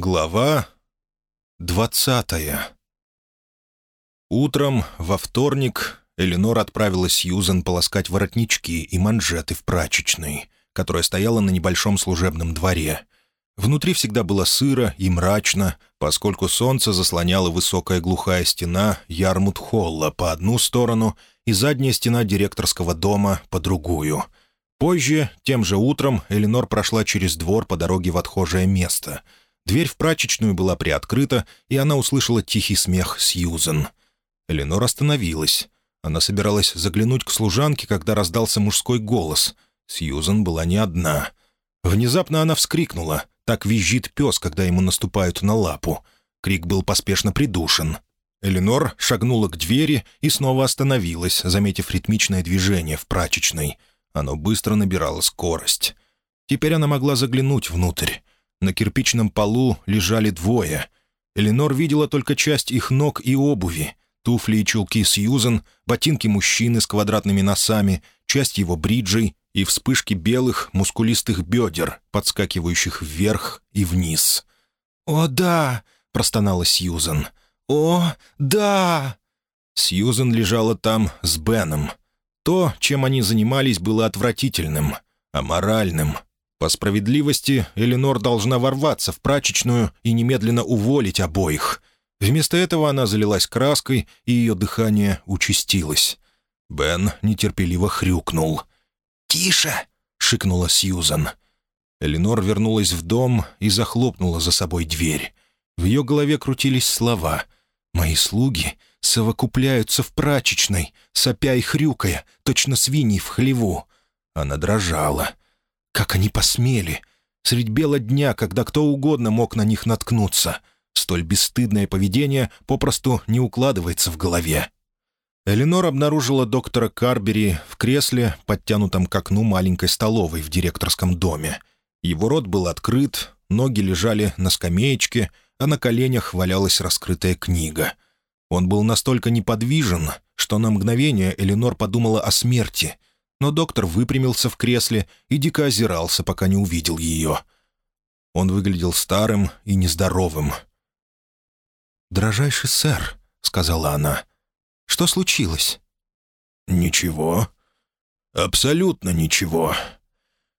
Глава двадцатая Утром, во вторник, Эленор отправила Сьюзен полоскать воротнички и манжеты в прачечной, которая стояла на небольшом служебном дворе. Внутри всегда было сыро и мрачно, поскольку солнце заслоняло высокая глухая стена Ярмут-холла по одну сторону и задняя стена директорского дома по другую. Позже, тем же утром, Эленор прошла через двор по дороге в отхожее место — Дверь в прачечную была приоткрыта, и она услышала тихий смех Сьюзен. Эленор остановилась. Она собиралась заглянуть к служанке, когда раздался мужской голос. Сьюзен была не одна. Внезапно она вскрикнула. Так визжит пес, когда ему наступают на лапу. Крик был поспешно придушен. Эленор шагнула к двери и снова остановилась, заметив ритмичное движение в прачечной. Оно быстро набирало скорость. Теперь она могла заглянуть внутрь. На кирпичном полу лежали двое. Эленор видела только часть их ног и обуви. Туфли и чулки Сьюзен, ботинки мужчины с квадратными носами, часть его бриджей и вспышки белых, мускулистых бедер, подскакивающих вверх и вниз. «О, да!» — простонала Сьюзен. «О, да!» Сьюзен лежала там с Беном. То, чем они занимались, было отвратительным, аморальным, по справедливости, Эленор должна ворваться в прачечную и немедленно уволить обоих. Вместо этого она залилась краской, и ее дыхание участилось. Бен нетерпеливо хрюкнул. «Тише!» — шикнула Сьюзан. Эленор вернулась в дом и захлопнула за собой дверь. В ее голове крутились слова. «Мои слуги совокупляются в прачечной, сопя и хрюкая, точно свиньи в хлеву». Она дрожала. Как они посмели! Средь бела дня, когда кто угодно мог на них наткнуться. Столь бесстыдное поведение попросту не укладывается в голове. Эленор обнаружила доктора Карбери в кресле, подтянутом к окну маленькой столовой в директорском доме. Его рот был открыт, ноги лежали на скамеечке, а на коленях валялась раскрытая книга. Он был настолько неподвижен, что на мгновение Эленор подумала о смерти — но доктор выпрямился в кресле и дико озирался, пока не увидел ее. Он выглядел старым и нездоровым. «Дорожайший сэр», — сказала она, — «что случилось?» «Ничего. Абсолютно ничего.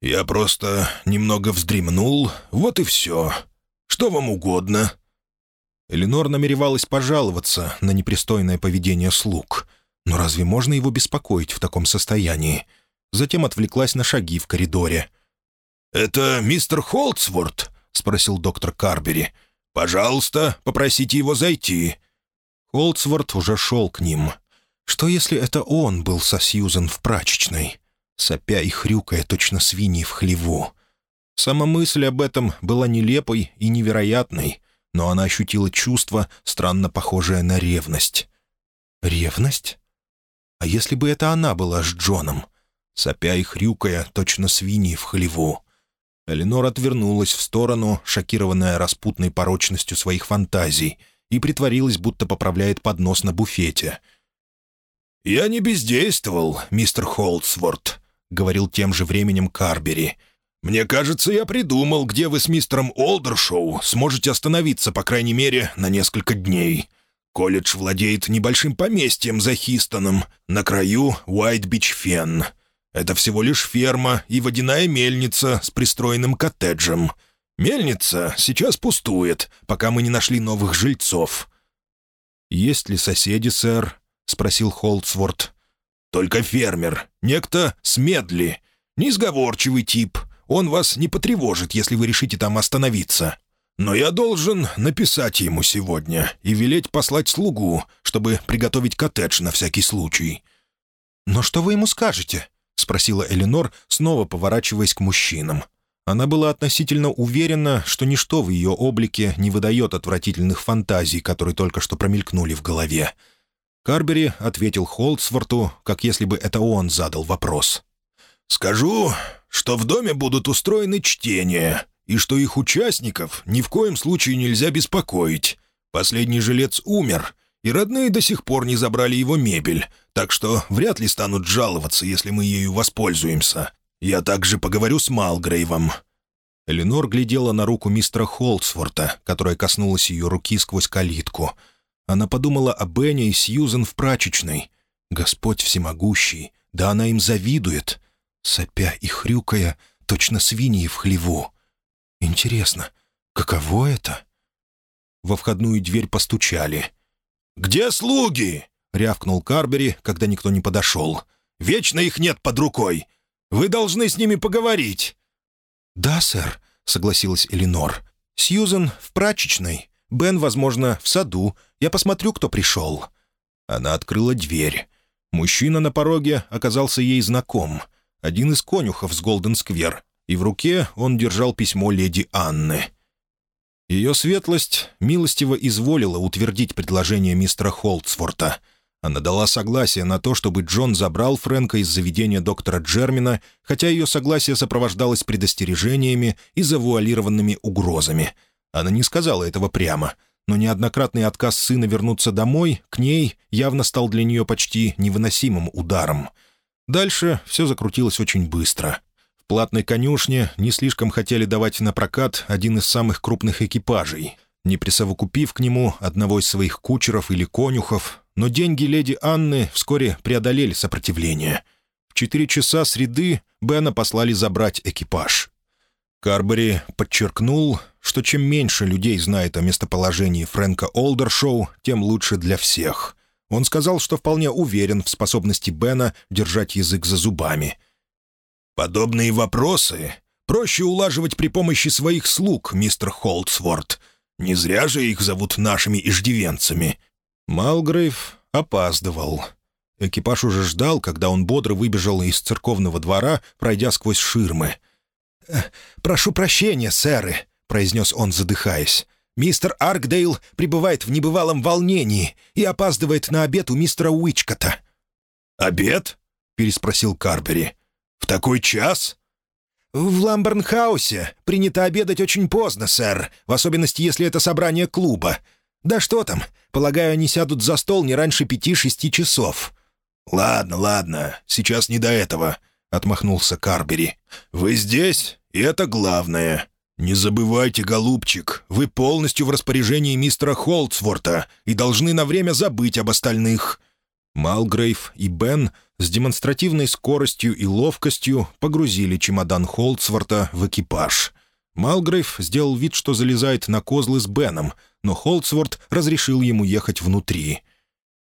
Я просто немного вздремнул, вот и все. Что вам угодно?» Эленор намеревалась пожаловаться на непристойное поведение слуг — но разве можно его беспокоить в таком состоянии? Затем отвлеклась на шаги в коридоре. «Это мистер Холтсворт?» — спросил доктор Карбери. «Пожалуйста, попросите его зайти». Холтсворт уже шел к ним. Что если это он был со Сьюзен в прачечной? Сопя и хрюкая точно свиньи в хлеву. Сама мысль об этом была нелепой и невероятной, но она ощутила чувство, странно похожее на ревность. Ревность? А если бы это она была с Джоном? Сопя и хрюкая, точно свиньи в хлеву. Эленор отвернулась в сторону, шокированная распутной порочностью своих фантазий, и притворилась, будто поправляет поднос на буфете. «Я не бездействовал, мистер Холдсворт», — говорил тем же временем Карбери. «Мне кажется, я придумал, где вы с мистером Олдершоу сможете остановиться, по крайней мере, на несколько дней. Колледж владеет небольшим поместьем за Хистоном, на краю Уайт-Бич-Фен. Это всего лишь ферма и водяная мельница с пристроенным коттеджем. Мельница сейчас пустует, пока мы не нашли новых жильцов». «Есть ли соседи, сэр?» — спросил Холдсворт. «Только фермер, некто Смедли. Несговорчивый тип. Он вас не потревожит, если вы решите там остановиться. Но я должен написать ему сегодня и велеть послать слугу, чтобы приготовить коттедж на всякий случай». «Но что вы ему скажете?» — спросила Эленор, снова поворачиваясь к мужчинам. Она была относительно уверена, что ничто в ее облике не выдает отвратительных фантазий, которые только что промелькнули в голове. Карбери ответил Холдсворту, как если бы это он задал вопрос. «Скажу, что в доме будут устроены чтения, и что их участников ни в коем случае нельзя беспокоить. Последний жилец умер, и родные до сих пор не забрали его мебель, так что вряд ли станут жаловаться, если мы ею воспользуемся. Я также поговорю с Малгрейвом». Эленор глядела на руку мистера Холдсворта, которая коснулась ее руки сквозь калитку. Она подумала о Бене и Сьюзен в прачечной. «Господь всемогущий, да она им завидует!» Сопя и хрюкая, точно свиньи в хлеву. «Интересно, каково это?» Во входную дверь постучали. «Где слуги?» — рявкнул Карбери, когда никто не подошел. «Вечно их нет под рукой. Вы должны с ними поговорить». «Да, сэр», — согласилась Элинор. «Сьюзен в прачечной. Бен, возможно, в саду. Я посмотрю, кто пришел». Она открыла дверь. Мужчина на пороге оказался ей знаком. Один из конюхов с Голден-сквер, и в руке он держал письмо леди Анны. Ее светлость милостиво изволила утвердить предложение мистера Холдсворта — она дала согласие на то, чтобы Джон забрал Фрэнка из заведения доктора Джермина, хотя ее согласие сопровождалось предостережениями и завуалированными угрозами. Она не сказала этого прямо, но неоднократный отказ сына вернуться домой к ней явно стал для нее почти невыносимым ударом. Дальше все закрутилось очень быстро. Платной конюшне не слишком хотели давать на прокат один из самых крупных экипажей — не присовокупив к нему одного из своих кучеров или конюхов, но деньги леди Анны вскоре преодолели сопротивление. В четыре часа среды Бена послали забрать экипаж. Карбери подчеркнул, что чем меньше людей знает о местоположении Фрэнка Олдершоу, тем лучше для всех. Он сказал, что вполне уверен в способности Бена держать язык за зубами. «Подобные вопросы проще улаживать при помощи своих слуг, мистер Холдсворт. Не зря же их зовут нашими иждивенцами». Малгрейв опаздывал. Экипаж уже ждал, когда он бодро выбежал из церковного двора, пройдя сквозь ширмы. «Э, «Прошу прощения, сэры», — произнес он, задыхаясь. «Мистер Аркдейл пребывает в небывалом волнении и опаздывает на обед у мистера Уичкота». «Обед?» — переспросил Карбери. «В такой час?» «В Ламбернхаусе принято обедать очень поздно, сэр, в особенности, если это собрание клуба. Да что там, полагаю, они сядут за стол не раньше пяти-шести часов». «Ладно, ладно, сейчас не до этого», — отмахнулся Карбери. «Вы здесь, и это главное. Не забывайте, голубчик, вы полностью в распоряжении мистера Холдсворта и должны на время забыть об остальных». Малгрейв и Бен с демонстративной скоростью и ловкостью погрузили чемодан Холдсворта в экипаж. Малгрейв сделал вид, что залезает на козлы с Беном, но Холдсворт разрешил ему ехать внутри.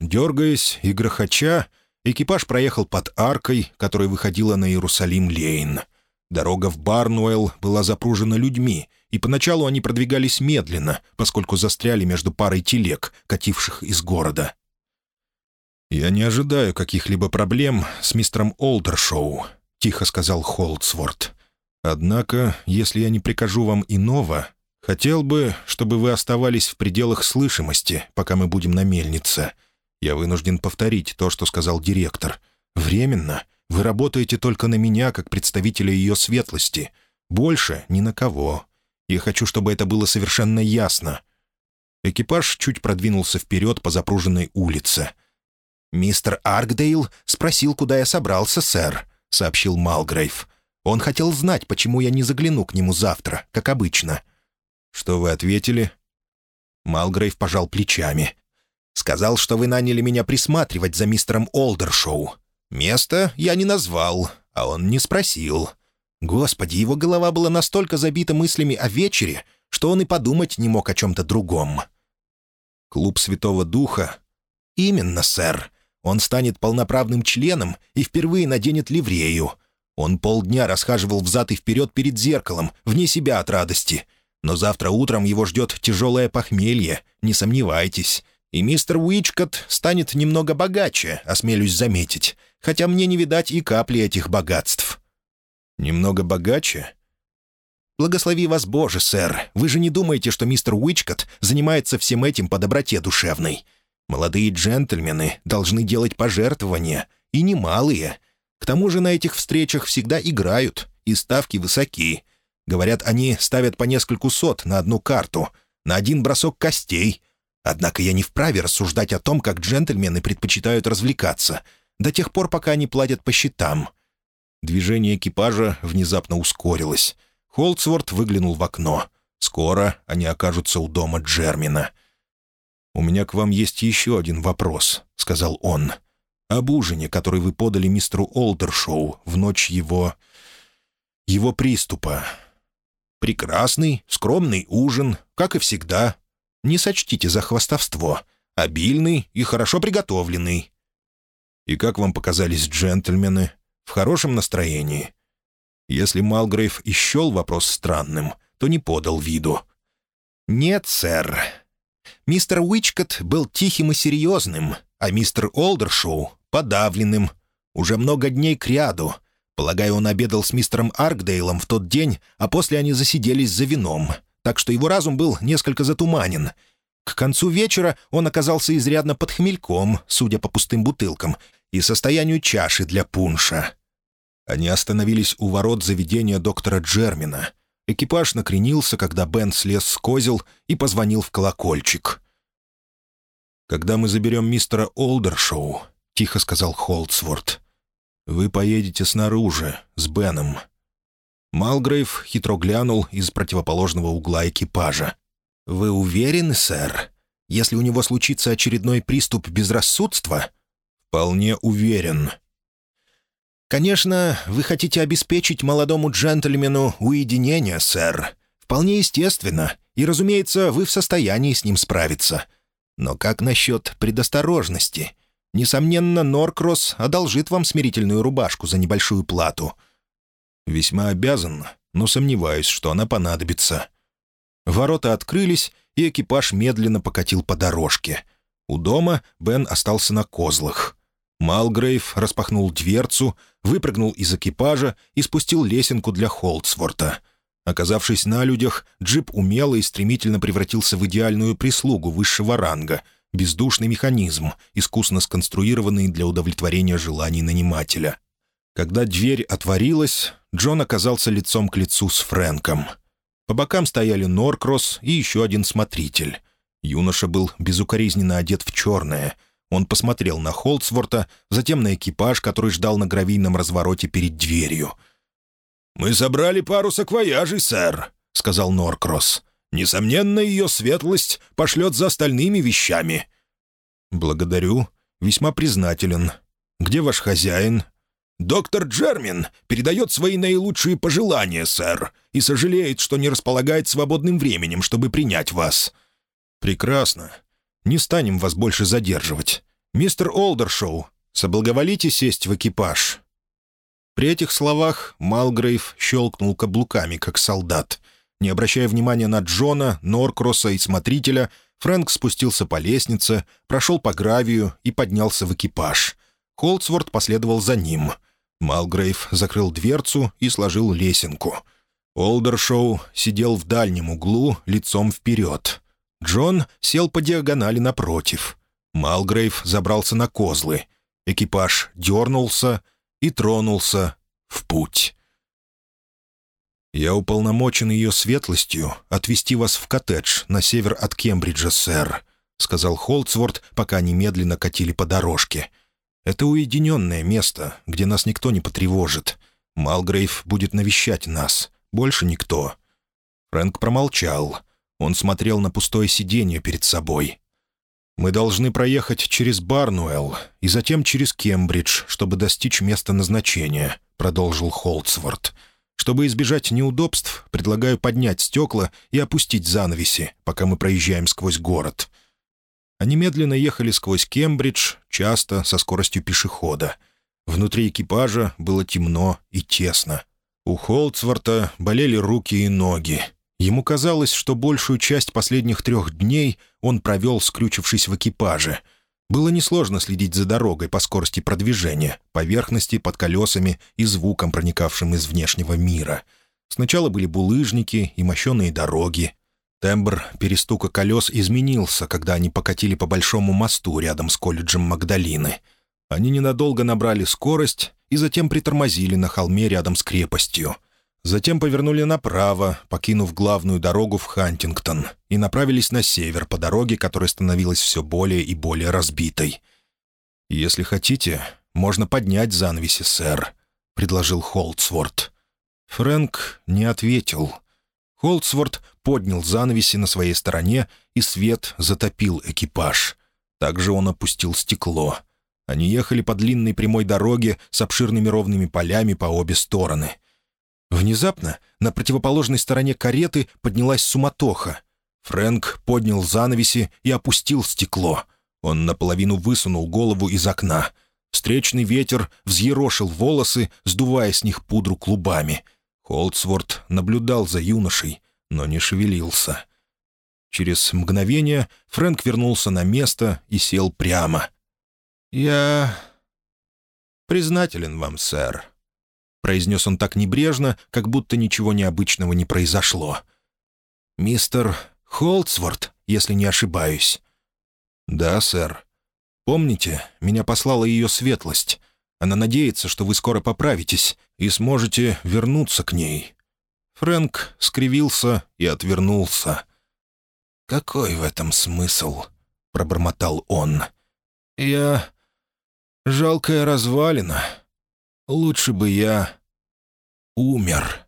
Дергаясь и грохоча, экипаж проехал под аркой, которая выходила на Иерусалим-Лейн. Дорога в Барнуэлл была запружена людьми, и поначалу они продвигались медленно, поскольку застряли между парой телег, кативших из города. «Я не ожидаю каких-либо проблем с мистером Олдершоу», — тихо сказал Холдсворт. «Однако, если я не прикажу вам иного, хотел бы, чтобы вы оставались в пределах слышимости, пока мы будем на мельнице. Я вынужден повторить то, что сказал директор. Временно вы работаете только на меня, как представителя ее светлости. Больше ни на кого. Я хочу, чтобы это было совершенно ясно». Экипаж чуть продвинулся вперед по запруженной улице — «Мистер Аркдейл спросил, куда я собрался, сэр», — сообщил Малгрейв. «Он хотел знать, почему я не загляну к нему завтра, как обычно». «Что вы ответили?» Малгрейв пожал плечами. «Сказал, что вы наняли меня присматривать за мистером Олдершоу. Место я не назвал, а он не спросил. Господи, его голова была настолько забита мыслями о вечере, что он и подумать не мог о чем-то другом». «Клуб Святого Духа?» «Именно, сэр. Он станет полноправным членом и впервые наденет ливрею. Он полдня расхаживал взад и вперед перед зеркалом, вне себя от радости. Но завтра утром его ждет тяжелое похмелье, не сомневайтесь. И мистер Уичкот станет немного богаче, осмелюсь заметить, хотя мне не видать и капли этих богатств». «Немного богаче?» «Благослови вас, Боже, сэр. Вы же не думаете, что мистер Уичкот занимается всем этим по доброте душевной?» Молодые джентльмены должны делать пожертвования, и немалые. К тому же на этих встречах всегда играют, и ставки высоки. Говорят, они ставят по нескольку сот на одну карту, на один бросок костей. Однако я не вправе рассуждать о том, как джентльмены предпочитают развлекаться, до тех пор, пока они платят по счетам. Движение экипажа внезапно ускорилось. Холдсворт выглянул в окно. Скоро они окажутся у дома Джермина. «У меня к вам есть еще один вопрос», — сказал он. «Об ужине, который вы подали мистеру Олдершоу в ночь его... его приступа. Прекрасный, скромный ужин, как и всегда. Не сочтите за хвастовство. Обильный и хорошо приготовленный. И как вам показались джентльмены? В хорошем настроении?» Если Малгрейв и вопрос странным, то не подал виду. «Нет, сэр. Мистер Уичкот был тихим и серьезным, а мистер Олдершоу — подавленным. Уже много дней кряду. Полагаю, он обедал с мистером Аркдейлом в тот день, а после они засиделись за вином, так что его разум был несколько затуманен. К концу вечера он оказался изрядно под хмельком, судя по пустым бутылкам, и состоянию чаши для пунша. Они остановились у ворот заведения доктора Джермина. Экипаж накренился, когда Бен слез с козел и позвонил в колокольчик. «Когда мы заберем мистера Олдершоу», — тихо сказал Холдсворт, — «вы поедете снаружи, с Беном». Малгрейв хитро глянул из противоположного угла экипажа. «Вы уверены, сэр? Если у него случится очередной приступ безрассудства?» «Вполне уверен», «Конечно, вы хотите обеспечить молодому джентльмену уединение, сэр. Вполне естественно, и, разумеется, вы в состоянии с ним справиться. Но как насчет предосторожности? Несомненно, Норкросс одолжит вам смирительную рубашку за небольшую плату». «Весьма обязан, но сомневаюсь, что она понадобится». Ворота открылись, и экипаж медленно покатил по дорожке. У дома Бен остался на козлах. Малгрейв распахнул дверцу, выпрыгнул из экипажа и спустил лесенку для Холдсворта. Оказавшись на людях, джип умело и стремительно превратился в идеальную прислугу высшего ранга, бездушный механизм, искусно сконструированный для удовлетворения желаний нанимателя. Когда дверь отворилась, Джон оказался лицом к лицу с Фрэнком. По бокам стояли Норкросс и еще один смотритель. Юноша был безукоризненно одет в черное — он посмотрел на Холдсворта, затем на экипаж, который ждал на гравийном развороте перед дверью. «Мы собрали пару саквояжей, сэр», — сказал Норкросс. «Несомненно, ее светлость пошлет за остальными вещами». «Благодарю. Весьма признателен. Где ваш хозяин?» «Доктор Джермин передает свои наилучшие пожелания, сэр, и сожалеет, что не располагает свободным временем, чтобы принять вас». «Прекрасно. Не станем вас больше задерживать. Мистер Олдершоу, соблаговолите сесть в экипаж». При этих словах Малгрейв щелкнул каблуками, как солдат. Не обращая внимания на Джона, Норкроса и Смотрителя, Фрэнк спустился по лестнице, прошел по гравию и поднялся в экипаж. Холдсворт последовал за ним. Малгрейв закрыл дверцу и сложил лесенку. Олдершоу сидел в дальнем углу, лицом вперед. Джон сел по диагонали напротив. Малгрейв забрался на козлы. Экипаж дернулся и тронулся в путь. «Я уполномочен ее светлостью отвезти вас в коттедж на север от Кембриджа, сэр», — сказал Холдсворт, пока они медленно катили по дорожке. «Это уединенное место, где нас никто не потревожит. Малгрейв будет навещать нас. Больше никто». Фрэнк промолчал. Он смотрел на пустое сиденье перед собой. «Мы должны проехать через Барнуэлл и затем через Кембридж, чтобы достичь места назначения», — продолжил Холдсворт. «Чтобы избежать неудобств, предлагаю поднять стекла и опустить занавеси, пока мы проезжаем сквозь город». Они медленно ехали сквозь Кембридж, часто со скоростью пешехода. Внутри экипажа было темно и тесно. У Холдсворта болели руки и ноги. Ему казалось, что большую часть последних трех дней он провел, скрючившись в экипаже. Было несложно следить за дорогой по скорости продвижения, поверхности под колесами и звуком, проникавшим из внешнего мира. Сначала были булыжники и мощеные дороги. Тембр перестука колес изменился, когда они покатили по большому мосту рядом с колледжем Магдалины. Они ненадолго набрали скорость и затем притормозили на холме рядом с крепостью — Затем повернули направо, покинув главную дорогу в Хантингтон, и направились на север по дороге, которая становилась все более и более разбитой. «Если хотите, можно поднять занавеси, сэр», — предложил Холдсворт. Фрэнк не ответил. Холдсворт поднял занавеси на своей стороне, и свет затопил экипаж. Также он опустил стекло. Они ехали по длинной прямой дороге с обширными ровными полями по обе стороны. Внезапно на противоположной стороне кареты поднялась суматоха. Фрэнк поднял занавеси и опустил стекло. Он наполовину высунул голову из окна. Встречный ветер взъерошил волосы, сдувая с них пудру клубами. Холдсворт наблюдал за юношей, но не шевелился. Через мгновение Фрэнк вернулся на место и сел прямо. «Я признателен вам, сэр», — произнес он так небрежно, как будто ничего необычного не произошло. «Мистер Холдсворт, если не ошибаюсь». «Да, сэр. Помните, меня послала ее светлость. Она надеется, что вы скоро поправитесь и сможете вернуться к ней». Фрэнк скривился и отвернулся. «Какой в этом смысл?» — пробормотал он. «Я... жалкая развалина. Лучше бы я умер».